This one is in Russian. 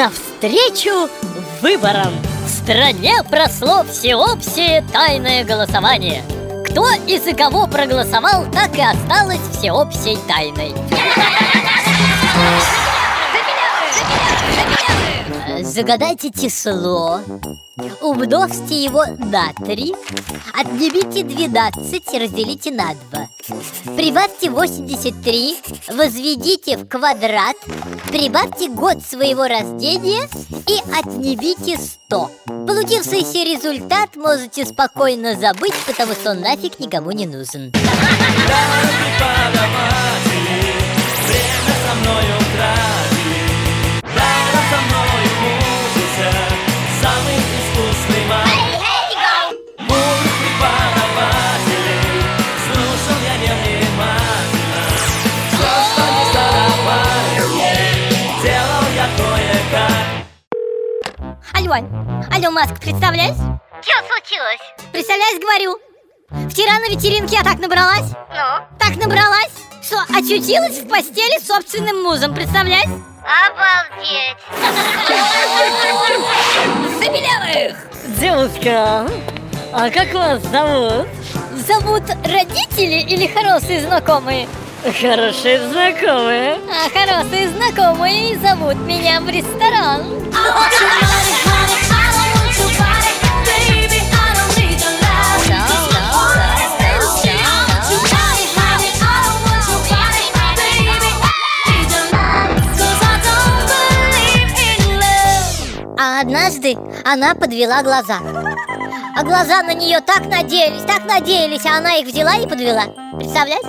Навстречу выборам. В стране прошло всеобщее тайное голосование. Кто и за кого проголосовал, так и осталось всеобщей тайной Загадайте число. Умножьте его на 3 Отнимите 12 и разделите на 2 Прибавьте 83 Возведите в квадрат. Прибавьте год своего рождения И отнимите 100 Получившийся результат можете спокойно забыть Потому что он нафиг никому не нужен Алло, алло, Маск, представляешь? Что случилось? Представляешь, говорю Вчера на вечеринке я так набралась Ну? Так набралась, что очутилась в постели с собственным музом, представляешь? Обалдеть! Забелявых! Девушка, а как вас зовут? Зовут родители или хорошие знакомые? Хорошие знакомые А хорошие знакомые зовут меня в ресторан однажды она подвела глаза. А глаза на нее так надеялись, так надеялись А она их взяла и подвела. Представляешь?